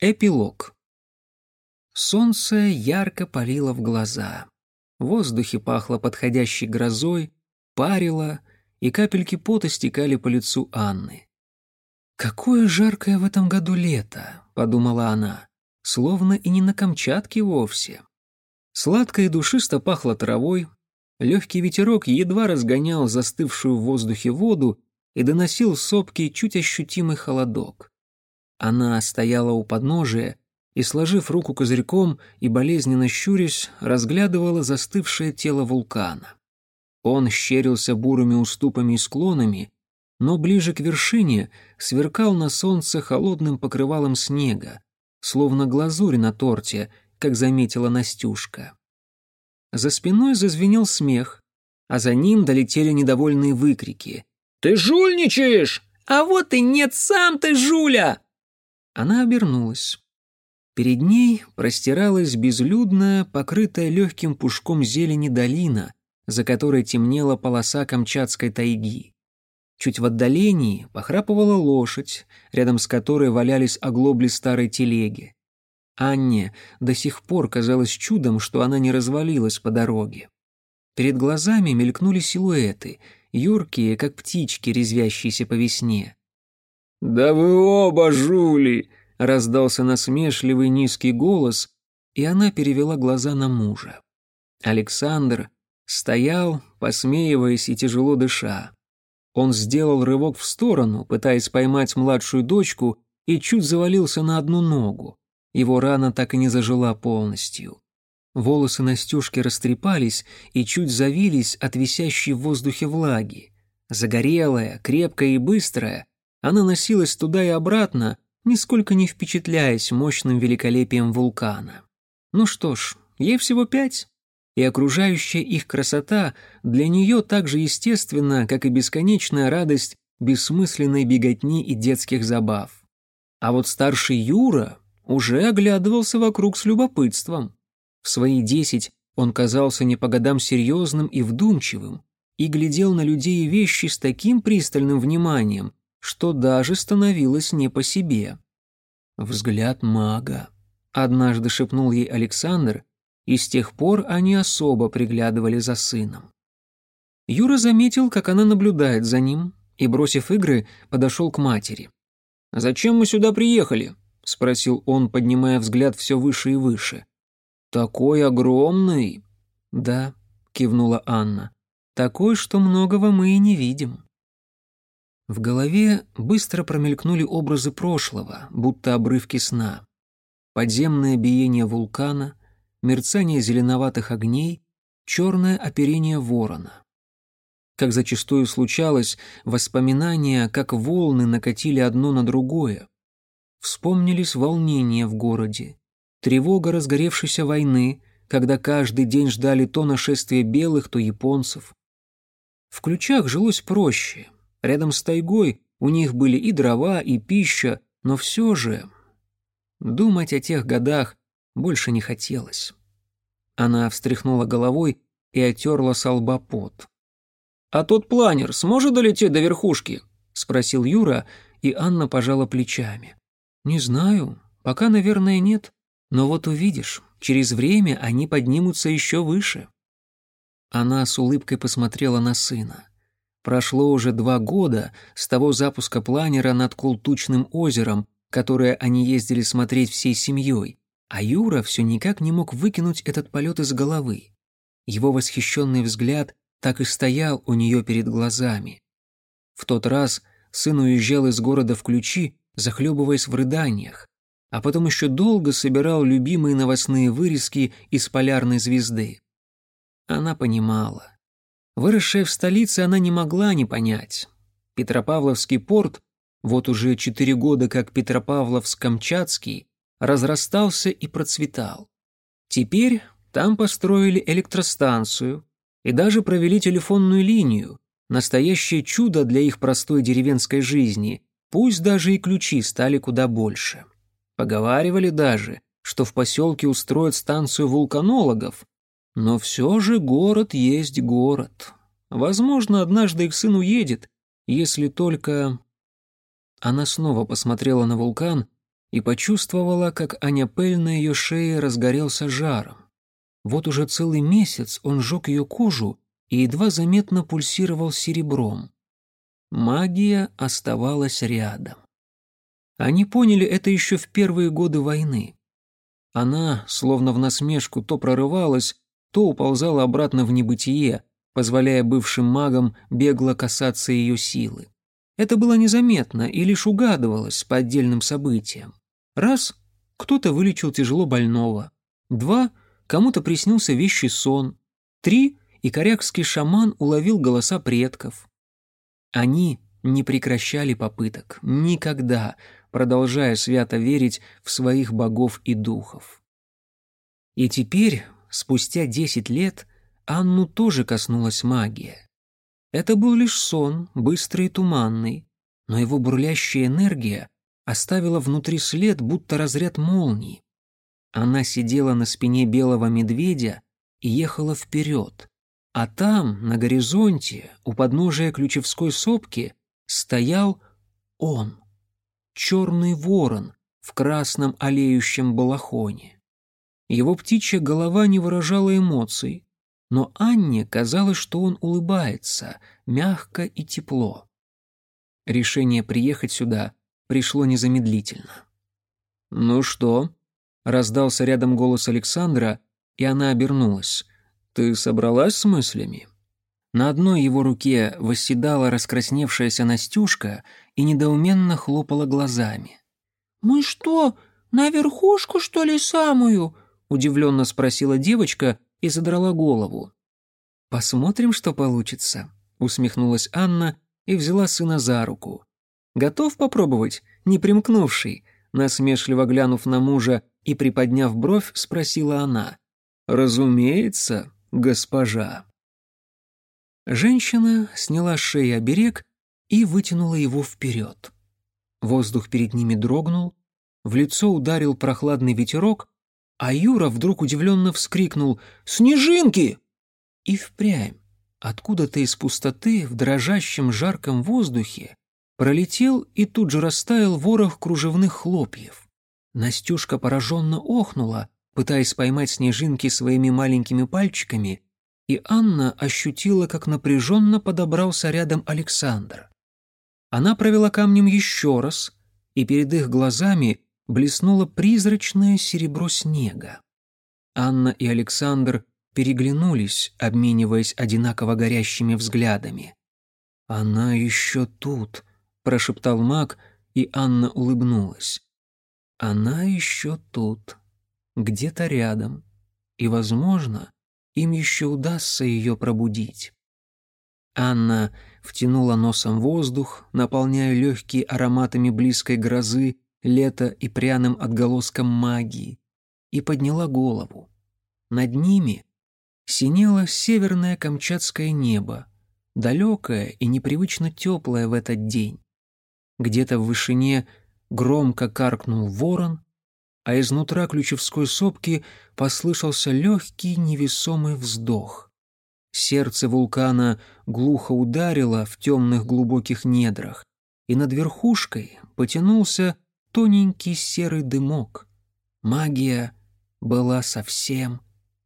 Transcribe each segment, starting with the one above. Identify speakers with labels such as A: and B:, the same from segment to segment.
A: Эпилог. Солнце ярко палило в глаза. В воздухе пахло подходящей грозой, парило, и капельки пота стекали по лицу Анны. «Какое жаркое в этом году лето!» — подумала она. Словно и не на Камчатке вовсе. Сладко и душисто пахло травой, легкий ветерок едва разгонял застывшую в воздухе воду и доносил сопки чуть ощутимый холодок. Она стояла у подножия и, сложив руку козырьком и болезненно щурясь, разглядывала застывшее тело вулкана. Он щерился бурыми уступами и склонами, но ближе к вершине сверкал на солнце холодным покрывалом снега, словно глазурь на торте, как заметила Настюшка. За спиной зазвенел смех, а за ним долетели недовольные выкрики. «Ты жульничаешь! А вот и нет, сам ты жуля!» Она обернулась. Перед ней простиралась безлюдная, покрытая легким пушком зелени долина, за которой темнела полоса Камчатской тайги. Чуть в отдалении похрапывала лошадь, рядом с которой валялись оглобли старой телеги. Анне до сих пор казалось чудом, что она не развалилась по дороге. Перед глазами мелькнули силуэты, юркие, как птички, резвящиеся по весне. «Да вы оба жули!» — раздался насмешливый низкий голос, и она перевела глаза на мужа. Александр стоял, посмеиваясь и тяжело дыша. Он сделал рывок в сторону, пытаясь поймать младшую дочку, и чуть завалился на одну ногу. Его рана так и не зажила полностью. Волосы Настюшки растрепались и чуть завились от висящей в воздухе влаги. Загорелая, крепкая и быстрая, она носилась туда и обратно, нисколько не впечатляясь мощным великолепием вулкана. Ну что ж, ей всего пять, и окружающая их красота для нее так же естественна, как и бесконечная радость бессмысленной беготни и детских забав. А вот старший Юра уже оглядывался вокруг с любопытством. В свои десять он казался не по годам серьезным и вдумчивым, и глядел на людей и вещи с таким пристальным вниманием, что даже становилось не по себе. «Взгляд мага», — однажды шепнул ей Александр, и с тех пор они особо приглядывали за сыном. Юра заметил, как она наблюдает за ним, и, бросив игры, подошел к матери. «Зачем мы сюда приехали?» — спросил он, поднимая взгляд все выше и выше. «Такой огромный!» «Да», — кивнула Анна, — «такой, что многого мы и не видим». В голове быстро промелькнули образы прошлого, будто обрывки сна. Подземное биение вулкана, мерцание зеленоватых огней, черное оперение ворона. Как зачастую случалось, воспоминания, как волны, накатили одно на другое. Вспомнились волнения в городе, тревога разгоревшейся войны, когда каждый день ждали то нашествия белых, то японцев. В ключах жилось проще — Рядом с тайгой у них были и дрова, и пища, но все же... Думать о тех годах больше не хотелось. Она встряхнула головой и отерла с лба пот. «А тот планер сможет долететь до верхушки?» — спросил Юра, и Анна пожала плечами. «Не знаю, пока, наверное, нет. Но вот увидишь, через время они поднимутся еще выше». Она с улыбкой посмотрела на сына. Прошло уже два года с того запуска планера над Култучным озером, которое они ездили смотреть всей семьей, а Юра все никак не мог выкинуть этот полет из головы. Его восхищенный взгляд так и стоял у нее перед глазами. В тот раз сын уезжал из города в ключи, захлебываясь в рыданиях, а потом еще долго собирал любимые новостные вырезки из полярной звезды. Она понимала. Выросшая в столице, она не могла не понять. Петропавловский порт, вот уже четыре года как Петропавловск-Камчатский, разрастался и процветал. Теперь там построили электростанцию и даже провели телефонную линию, настоящее чудо для их простой деревенской жизни, пусть даже и ключи стали куда больше. Поговаривали даже, что в поселке устроят станцию вулканологов, но все же город есть город. Возможно, однажды их сын уедет, если только... Она снова посмотрела на вулкан и почувствовала, как Аняпель на ее шее разгорелся жаром. Вот уже целый месяц он жег ее кожу и едва заметно пульсировал серебром. Магия оставалась рядом. Они поняли это еще в первые годы войны. Она, словно в насмешку, то прорывалась, то уползала обратно в небытие, позволяя бывшим магам бегло касаться ее силы. Это было незаметно и лишь угадывалось по отдельным событиям. Раз — кто-то вылечил тяжело больного. Два — кому-то приснился вещий сон. Три — и корякский шаман уловил голоса предков. Они не прекращали попыток, никогда, продолжая свято верить в своих богов и духов. И теперь, спустя десять лет, Анну тоже коснулась магия. Это был лишь сон, быстрый и туманный, но его бурлящая энергия оставила внутри след, будто разряд молнии. Она сидела на спине белого медведя и ехала вперед, а там, на горизонте, у подножия Ключевской сопки, стоял он, черный ворон в красном олеющем балахоне. Его птичья голова не выражала эмоций, но Анне казалось, что он улыбается, мягко и тепло. Решение приехать сюда пришло незамедлительно. «Ну что?» — раздался рядом голос Александра, и она обернулась. «Ты собралась с мыслями?» На одной его руке восседала раскрасневшаяся Настюшка и недоуменно хлопала глазами.
B: «Мы что, на верхушку, что ли, самую?» — удивленно спросила девочка и задрала голову.
A: «Посмотрим, что получится», — усмехнулась Анна и взяла сына за руку. «Готов попробовать, не примкнувший?» Насмешливо глянув на мужа и приподняв бровь, спросила она. «Разумеется, госпожа». Женщина сняла с шеи оберег и вытянула его вперед. Воздух перед ними дрогнул, в лицо ударил прохладный ветерок, а Юра вдруг удивленно вскрикнул «Снежинки!» И впрямь, откуда-то из пустоты в дрожащем жарком воздухе пролетел и тут же растаял ворох кружевных хлопьев. Настюшка пораженно охнула, пытаясь поймать снежинки своими маленькими пальчиками, и Анна ощутила, как напряженно подобрался рядом Александр. Она провела камнем еще раз, и перед их глазами блеснуло призрачное серебро снега. Анна и Александр переглянулись, обмениваясь одинаково горящими взглядами. «Она еще тут», — прошептал маг, и Анна улыбнулась. «Она еще тут, где-то рядом, и, возможно, им еще удастся ее пробудить». Анна втянула носом воздух, наполняя легкие ароматами близкой грозы, лета и пряным отголоском магии, и подняла голову. Над ними синело северное камчатское небо, далекое и непривычно теплое в этот день. Где-то в вышине громко каркнул ворон, а изнутра ключевской сопки послышался легкий невесомый вздох. Сердце вулкана глухо ударило в темных глубоких недрах, и над верхушкой потянулся тоненький серый дымок. Магия была совсем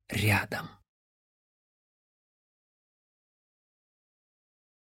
A: рядом.